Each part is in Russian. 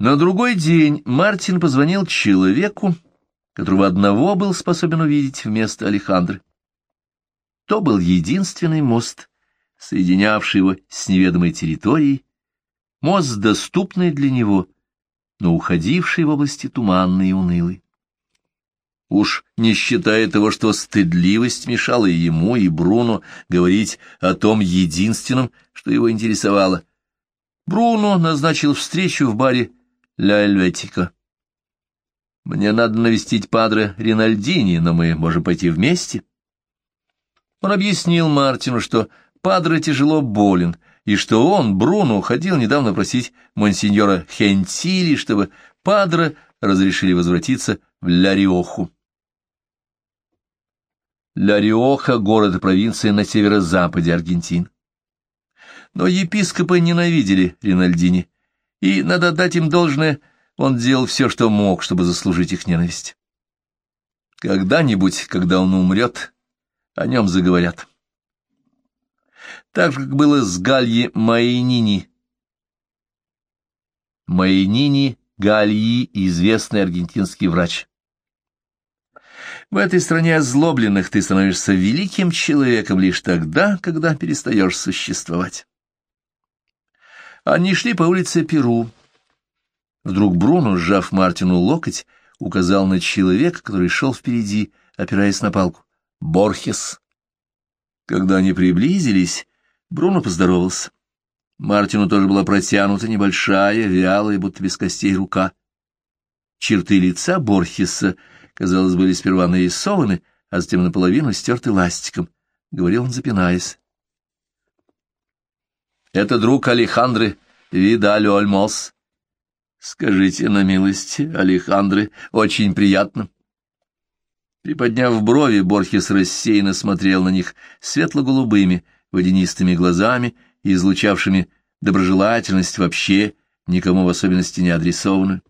На другой день Мартин позвонил человеку, которого одного был способен увидеть вместо Алехандры. То был единственный мост, соединявший его с неведомой территорией, мост, доступный для него, но уходивший в области туманной и унылой. Уж не считая того, что стыдливость мешала и ему, и Бруно говорить о том единственном, что его интересовало. Бруно назначил встречу в баре «Ля Эльветика». «Мне надо навестить падре Ринальдини, но мы можем пойти вместе». Он объяснил Мартину, что падре тяжело болен, и что он, Бруно, ходил недавно просить монсеньора Хентили, чтобы падре разрешили возвратиться в Ля-Риоху. Ла-Риоха — город и провинция на северо-западе Аргентины. Но епископы ненавидели Ринальдини, и, надо дать им должное, он делал все, что мог, чтобы заслужить их ненависть. Когда-нибудь, когда он умрет, о нем заговорят. Так же, как было с Гальи Майнини. Майнини Гальи — известный аргентинский врач. В этой стране озлобленных ты становишься великим человеком лишь тогда, когда перестаешь существовать. Они шли по улице Перу. Вдруг Бруно, сжав Мартину локоть, указал на человека, который шел впереди, опираясь на палку. Борхес. Когда они приблизились, Бруно поздоровался. Мартину тоже была протянута небольшая, вялая, будто без костей рука. Черты лица Борхеса казалось, были сперва нарисованы, а затем наполовину стерты ластиком. Говорил он, запинаясь. «Это друг Алехандры, Видалю Альмос». «Скажите на милость, Алехандры, очень приятно». Приподняв брови, Борхес рассеянно смотрел на них светло-голубыми, водянистыми глазами, излучавшими доброжелательность вообще, никому в особенности не адресованную.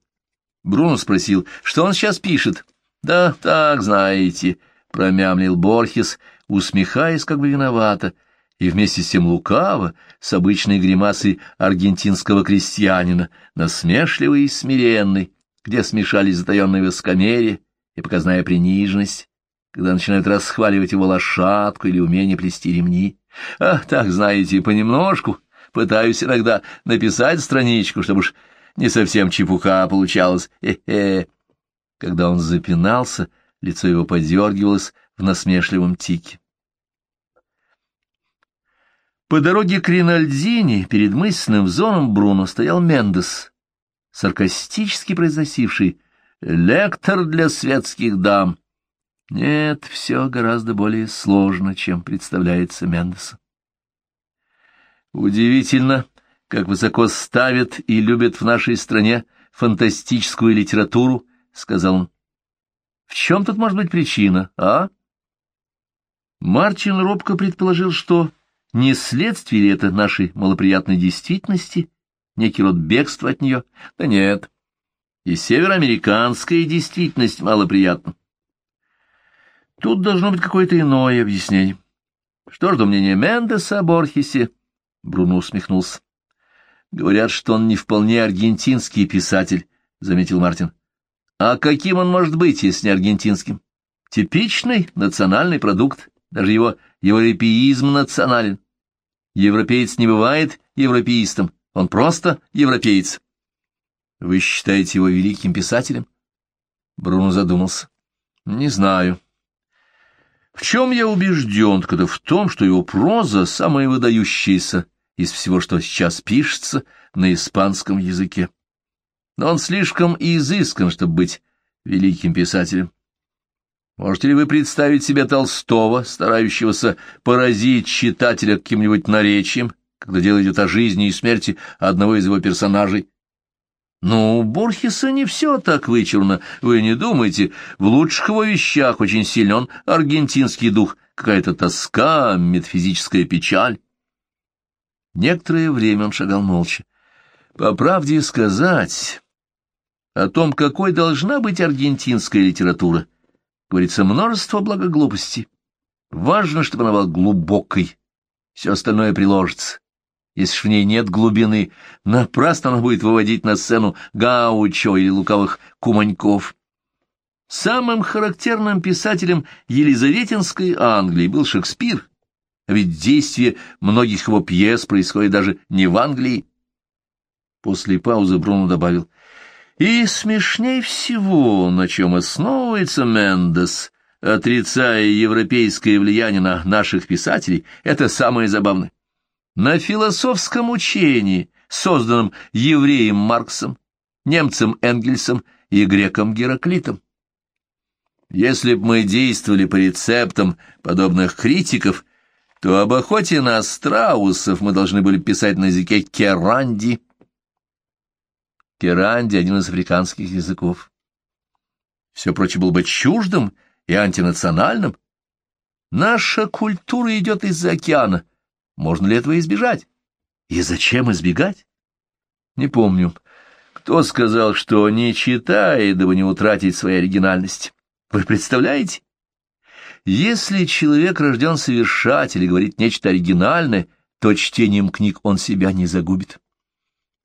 Бруно спросил, что он сейчас пишет. Да, так, знаете, — промямлил Борхес, усмехаясь как бы виновато, и вместе с тем лукаво, с обычной гримасой аргентинского крестьянина, насмешливый и смиренный, где смешались затаенное высокомерие и показная приниженность, когда начинают расхваливать его лошадку или умение плести ремни. Ах, так, знаете, понемножку пытаюсь иногда написать страничку, чтобы уж не совсем чепуха получалась. Хе-хе. Когда он запинался, лицо его подергивалось в насмешливом тике. По дороге к Ринальдини перед мысленным взором Бруно стоял Мендес, саркастически произносивший «Лектор для светских дам». Нет, все гораздо более сложно, чем представляется Мендесу. Удивительно, как высоко ставят и любят в нашей стране фантастическую литературу — сказал он. — В чем тут может быть причина, а? Мартин робко предположил, что не следствие ли это нашей малоприятной действительности, некий род бегства от нее? Да нет, и североамериканская действительность малоприятна. Тут должно быть какое-то иное объяснение. Что ж до мнения Мендеса о Борхесе? Бруно усмехнулся. Говорят, что он не вполне аргентинский писатель, — заметил Мартин. А каким он может быть, если не аргентинским? Типичный национальный продукт, даже его европеизм национален. Европеец не бывает европеистом, он просто европеец. Вы считаете его великим писателем? Бруно задумался. Не знаю. В чем я убежден, это в том, что его проза самая выдающаяся из всего, что сейчас пишется на испанском языке но он слишком изыскан, чтобы быть великим писателем. Можете ли вы представить себе Толстого, старающегося поразить читателя каким-нибудь наречием, когда дело идет о жизни и смерти одного из его персонажей? Ну, у Борхеса не все так вычурно, вы не думайте. В лучших его вещах очень силен аргентинский дух, какая-то тоска, метафизическая печаль. Некоторое время он шагал молча. По правде сказать, о том, какой должна быть аргентинская литература, говорится множество благоглупостей. Важно, чтобы она была глубокой, все остальное приложится. если ж в ней нет глубины. Напрасно она будет выводить на сцену гаучо или лукавых куманьков. Самым характерным писателем Елизаветинской Англии был Шекспир, а ведь действие многих его пьес происходит даже не в Англии. После паузы Бруно добавил, «И смешней всего, на чем основывается Мендес, отрицая европейское влияние на наших писателей, это самое забавное. На философском учении, созданном евреем Марксом, немцем Энгельсом и греком Гераклитом. Если б мы действовали по рецептам подобных критиков, то об охоте на страусов мы должны были писать на языке керанди. Керанди — один из африканских языков. Все прочее было бы чуждым и антинациональным. Наша культура идет из-за океана. Можно ли этого избежать? И зачем избегать? Не помню. Кто сказал, что не читает, дабы не утратить своей оригинальность? Вы представляете? Если человек рожден совершать или говорит нечто оригинальное, то чтением книг он себя не загубит.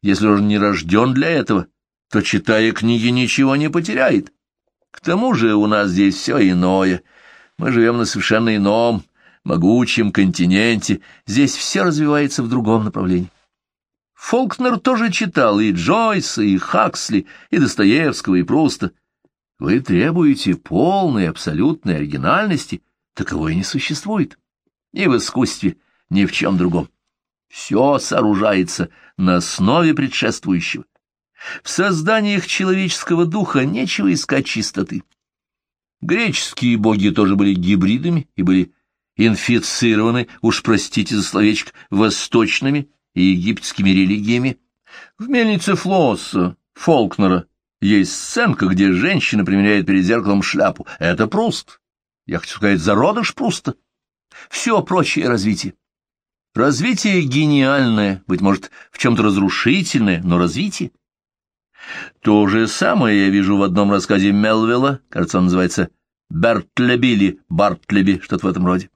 Если он не рожден для этого, то, читая книги, ничего не потеряет. К тому же у нас здесь все иное. Мы живем на совершенно ином, могучем континенте. Здесь все развивается в другом направлении. Фолкнер тоже читал и Джойса, и Хаксли, и Достоевского, и Пруста. Вы требуете полной, абсолютной оригинальности, таковой не существует. Ни в искусстве, ни в чем другом. Все сооружается на основе предшествующего. В созданиях человеческого духа нечего искать чистоты. Греческие боги тоже были гибридами и были инфицированы, уж простите за словечко, восточными и египетскими религиями. В мельнице Флосса, Фолкнера, есть сценка, где женщина примеряет перед зеркалом шляпу. Это Пруст. Я хочу сказать, зародыш Пруста. Все прочее развитие. Развитие гениальное, быть может, в чем-то разрушительное, но развитие. То же самое я вижу в одном рассказе Мелвилла, кажется, он называется «Бертлеби» или «Бартлеби», что-то в этом роде.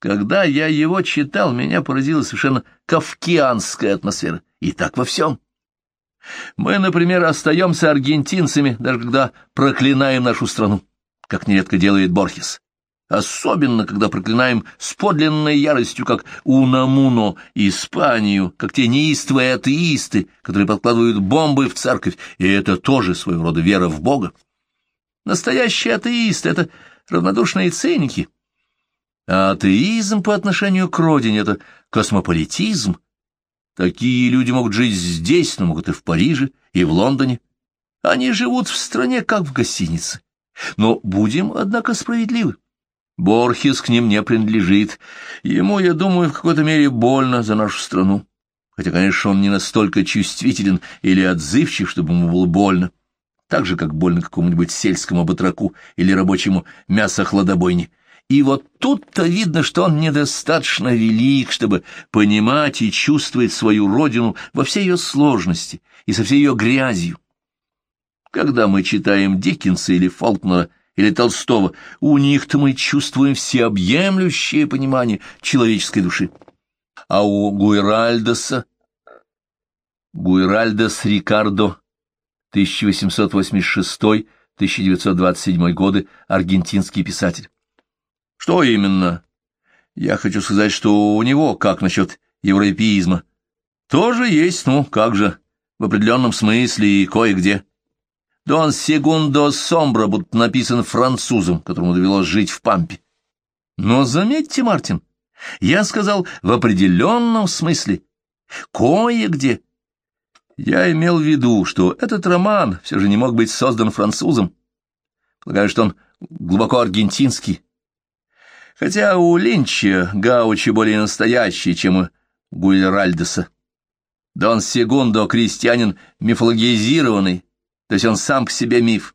Когда я его читал, меня поразила совершенно кавкианская атмосфера. И так во всем. Мы, например, остаемся аргентинцами, даже когда проклинаем нашу страну, как нередко делает Борхес. Особенно, когда проклинаем с подлинной яростью, как Унамуно, Испанию, как те неистовые атеисты, которые подкладывают бомбы в церковь, и это тоже своего рода вера в Бога. Настоящие атеисты — это равнодушные циники. А атеизм по отношению к родине — это космополитизм, Такие люди могут жить здесь, но могут и в Париже, и в Лондоне. Они живут в стране, как в гостинице. Но будем, однако, справедливы. Борхес к ним не принадлежит. Ему, я думаю, в какой-то мере больно за нашу страну. Хотя, конечно, он не настолько чувствителен или отзывчив, чтобы ему было больно. Так же, как больно какому-нибудь сельскому батраку или рабочему мясохладобойне. И вот тут-то видно, что он недостаточно велик, чтобы понимать и чувствовать свою родину во всей ее сложности и со всей ее грязью. Когда мы читаем Диккенса или Фолкнера или Толстого, у них-то мы чувствуем всеобъемлющее понимание человеческой души. А у Гуэральдоса, Гуэральдос Рикардо, 1886-1927 годы, аргентинский писатель. Что именно? Я хочу сказать, что у него, как насчет европеизма, тоже есть, ну, как же, в определенном смысле и кое-где. Дон Сегундо Сомбра будто написан французом, которому довелось жить в Пампе. Но заметьте, Мартин, я сказал в определенном смысле, кое-где. Я имел в виду, что этот роман все же не мог быть создан французом. Полагаю, что он глубоко аргентинский, хотя у Линча Гаучи более настоящий, чем у Гуильральдеса. Дон Сегундо крестьянин мифологизированный, то есть он сам к себе миф.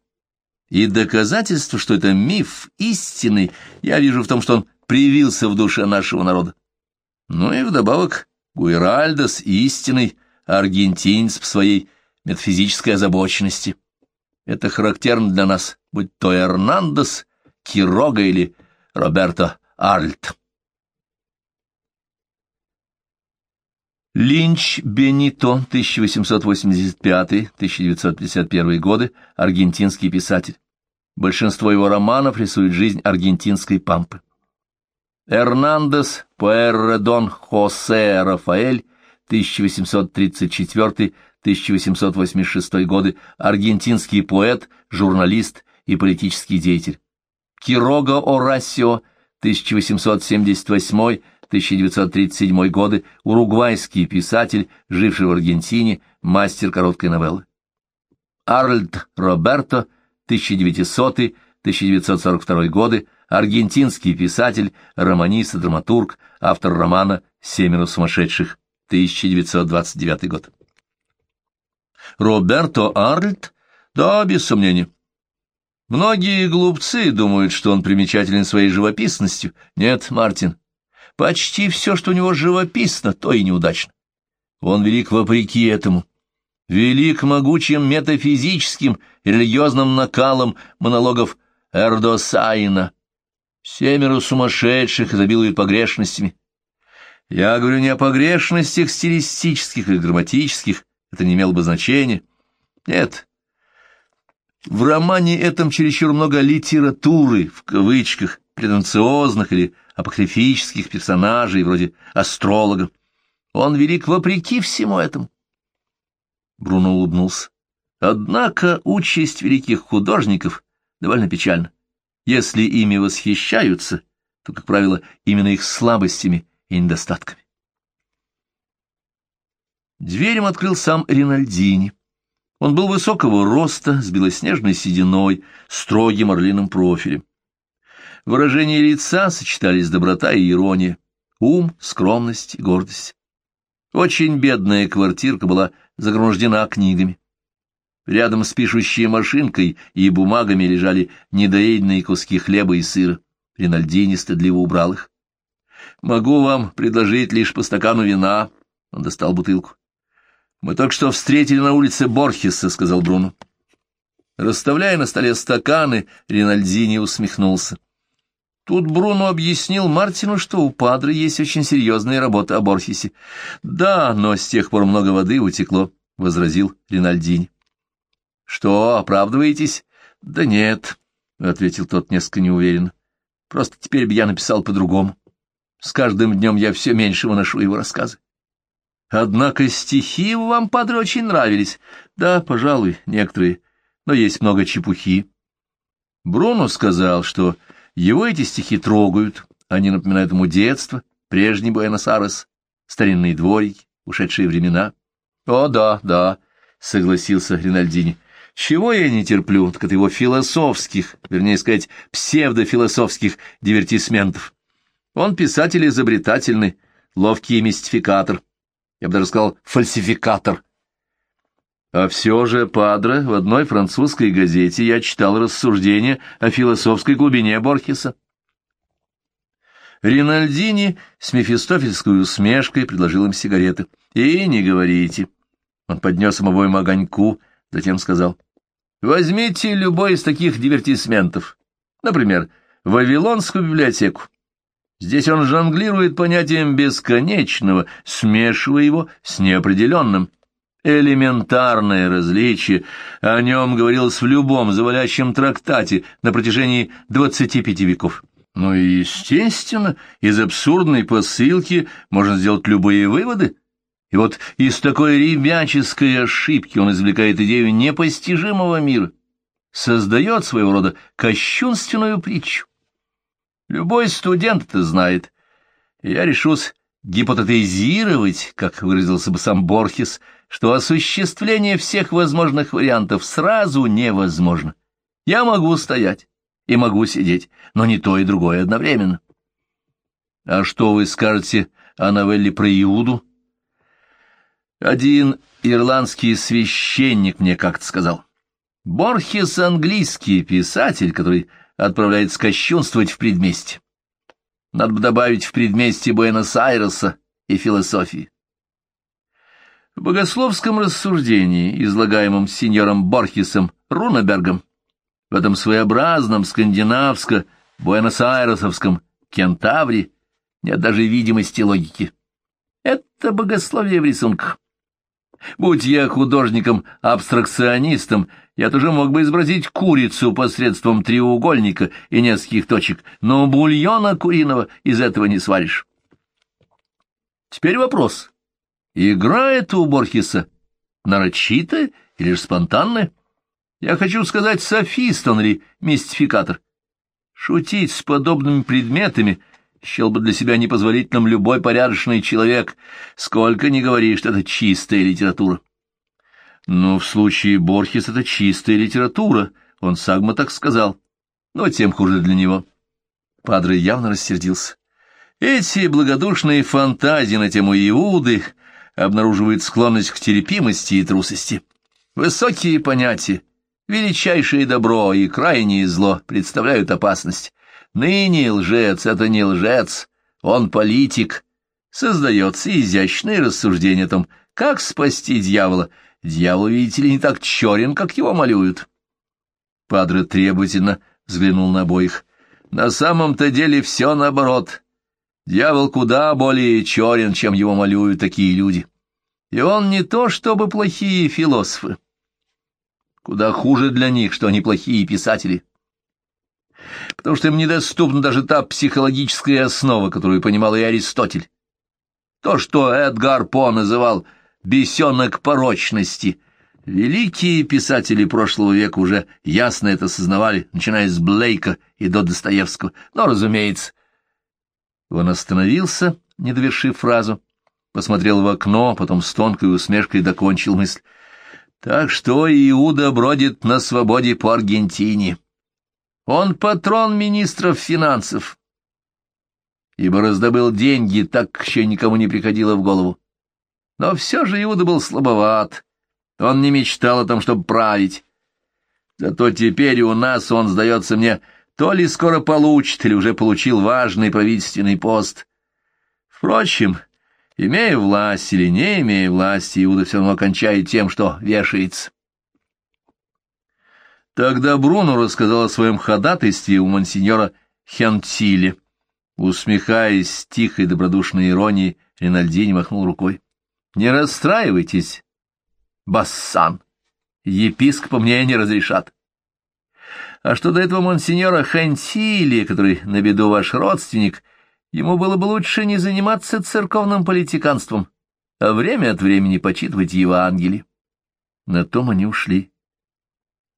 И доказательство, что это миф истинный, я вижу в том, что он привился в душе нашего народа. Ну и вдобавок Гуиральдос истинный аргентинец в своей метафизической озабоченности. Это характерно для нас, будь то Эрнандес, Кирога или Роберто Арльт. Линч Бенито, 1885-1951 годы, аргентинский писатель. Большинство его романов рисует жизнь аргентинской пампы. Эрнандес Пуэрредон Хосе Рафаэль, 1834-1886 годы, аргентинский поэт, журналист и политический деятель. Кирога Орасио, 1878-1937 годы, уругвайский писатель, живший в Аргентине, мастер короткой новеллы. Арльд Роберто, 1900-1942 годы, аргентинский писатель, романист и драматург, автор романа «Семеро сумасшедших», 1929 год. Роберто Арльд? Да, без сомнения. Многие глупцы думают, что он примечателен своей живописностью. Нет, Мартин, почти все, что у него живописно, то и неудачно. Он велик вопреки этому. Велик могучим метафизическим и религиозным накалом монологов Эрдосайна. Семеро сумасшедших изобилуют погрешностями. Я говорю не о погрешностях стилистических или грамматических, это не имело бы значения. Нет, в романе этом чересчур много литературы, в кавычках, претенциозных или апокрифических персонажей, вроде астролога. Он велик вопреки всему этому. Бруно улыбнулся. Однако участь великих художников довольно печальна. Если ими восхищаются, то, как правило, именно их слабостями и недостатками. Дверь им открыл сам Ринальдини. Он был высокого роста, с белоснежной сединой, строгим орлиным профилем. Выражения лица сочетались доброта и ирония, ум, скромность и гордость. Очень бедная квартирка была загромождена книгами. Рядом с пишущей машинкой и бумагами лежали недоеденные куски хлеба и сыра. Ринальдини стыдливо убрал их. «Могу вам предложить лишь по стакану вина». Он достал бутылку. «Мы только что встретили на улице Борхеса», — сказал Бруно. Расставляя на столе стаканы, Ринальдини усмехнулся. Тут Бруно объяснил Мартину, что у Падры есть очень серьезная работа о Борхесе. «Да, но с тех пор много воды утекло», — возразил Ринальдини. «Что, оправдываетесь?» «Да нет», — ответил тот несколько неуверенно. «Просто теперь бы я написал по-другому. С каждым днем я все меньше выношу его рассказы». Однако стихи вам, падре, очень нравились. Да, пожалуй, некоторые, но есть много чепухи. Бруно сказал, что его эти стихи трогают, они напоминают ему детство, прежний Буэнос-Айрес, старинные дворики, ушедшие времена. — О, да, да, — согласился Ринальдини. — Чего я не терплю, так это его философских, вернее сказать, псевдофилософских дивертисментов. Он писатель изобретательный, ловкий мистификатор я бы даже сказал, фальсификатор. А все же, падре, в одной французской газете я читал рассуждения о философской глубине Борхеса. Ринальдини с мефистофельской усмешкой предложил им сигареты. «И не говорите». Он поднес им обоим огоньку, затем сказал. «Возьмите любой из таких дивертисментов. Например, Вавилонскую библиотеку. Здесь он жонглирует понятием бесконечного, смешивая его с неопределенным. Элементарное различие, о нем говорилось в любом завалящем трактате на протяжении двадцати пяти веков. Ну и, естественно, из абсурдной посылки можно сделать любые выводы. И вот из такой ребяческой ошибки он извлекает идею непостижимого мира, создает своего рода кощунственную притчу. Любой студент это знает. Я решусь гипотетизировать, как выразился бы сам Борхес, что осуществление всех возможных вариантов сразу невозможно. Я могу стоять и могу сидеть, но не то и другое одновременно. А что вы скажете о новелле про Иуду? Один ирландский священник мне как-то сказал. Борхес — английский писатель, который отправляется кощунствовать в предместье. Надо бы добавить в предместье Буэнос-Айреса и философии. В богословском рассуждении, излагаемом сеньором Борхесом Рунебергом, в этом своеобразном скандинавско-буэнос-айресовском кентавре нет даже видимости логики. Это богословие в рисунках. Будь я художником-абстракционистом, я тоже мог бы изобразить курицу посредством треугольника и нескольких точек, но бульона куриного из этого не сваришь. Теперь вопрос. Игра эта у Борхеса нарочитая или же спонтанная? Я хочу сказать, софист он или мистификатор. Шутить с подобными предметами счел бы для себя непозволительным любой порядочный человек, сколько ни говори, что это чистая литература. Но в случае Борхес это чистая литература, он Сагма так сказал, но тем хуже для него. Падре явно рассердился. Эти благодушные фантазии на тему Иуды обнаруживают склонность к терпимости и трусости. Высокие понятия, величайшее добро и крайнее зло представляют опасность. Ныне лжец — это не лжец, он политик. Создается изящное рассуждение о том, как спасти дьявола. Дьявол, видите ли, не так черен, как его малюют. Падре требовательно взглянул на обоих. На самом-то деле все наоборот. Дьявол куда более черен, чем его малюют такие люди. И он не то чтобы плохие философы. Куда хуже для них, что они плохие писатели. Потому что им недоступна даже та психологическая основа, которую понимал и Аристотель. То, что Эдгар По называл «бесенок порочности», великие писатели прошлого века уже ясно это сознавали, начиная с Блейка и до Достоевского. Но, разумеется, он остановился, не довершив фразу, посмотрел в окно, потом с тонкой усмешкой докончил мысль. Так что Иуда бродит на свободе по Аргентине. Он патрон министров финансов, ибо раздобыл деньги, так еще никому не приходило в голову. Но все же Иуда был слабоват, он не мечтал о том, чтобы править. Зато теперь у нас он, сдается мне, то ли скоро получит, или уже получил важный правительственный пост. Впрочем, имея власть или не имея власти, Иуда все равно кончает тем, что вешается. Тогда Бруно рассказал о своем ходатайстве у монсеньора Хентиле. Усмехаясь тихой добродушной иронией, Ринальдини махнул рукой. — Не расстраивайтесь, Бассан. Епископа мне не разрешат. А что до этого монсеньора Хантили, который на беду ваш родственник, ему было бы лучше не заниматься церковным политиканством, а время от времени почитывать Евангелие. На том они ушли.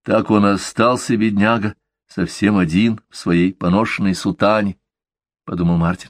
Так он остался, бедняга, совсем один в своей поношенной сутане, — подумал Мартин.